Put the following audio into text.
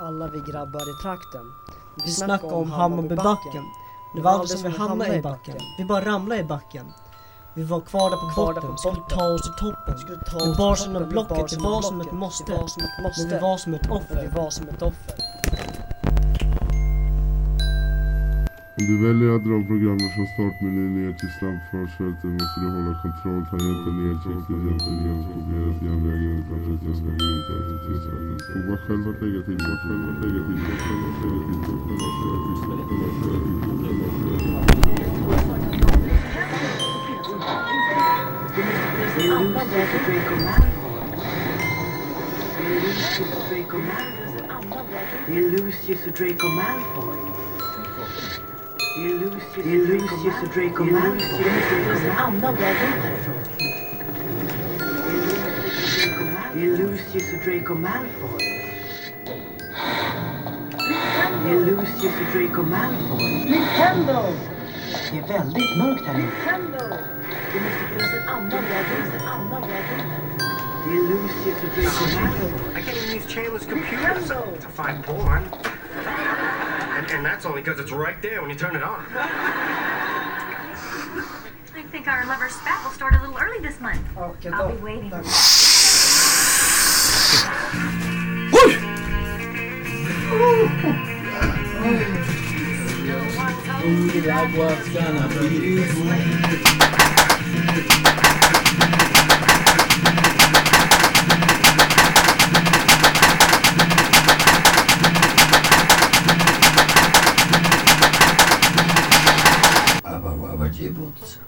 alla vi grabbar i trakten. Vi snackade om Hammarbybacken. Det var aldrig som vi hamnade i backen. Vi bara ramlade i backen. Vi var kvar där på botten, skulle ta oss till toppen. Skulle ta Vi oss bar till som toppen, en vi blocket, det var som ett måste. Det var som ett Men vi var som ett Men vi offer. var som ett offer. Om du väljer att dra programmet från startmenyn ner till snabbfartsfältet måste du hålla kontroll tangenten ner till tangenten ner till järnvägen utan ut inte accepteras. Prova själv att lägga till, prova själv att lägga till, prova själv att lägga till, prova själv att lägga till, prova själv att lägga till, prova själv att lägga till. Det är Lucius och Draco Malfoy. Malfoy. Andra vägen härifrån. Det är Lucius och Draco Malfoy. Och Draco Malfoy. Nintendo! Det är väldigt mörkt här. Nintendo! Det måste finnas en annan väg ut, en Draco Malfoy. I can't even use Chandler's computer to, to find porn. And, and that's only because it's right there when you turn it on. I think our lover's spat will start a little early this month. Okay, I'll be waiting. Ooh, the light was gonna be Kibbutz.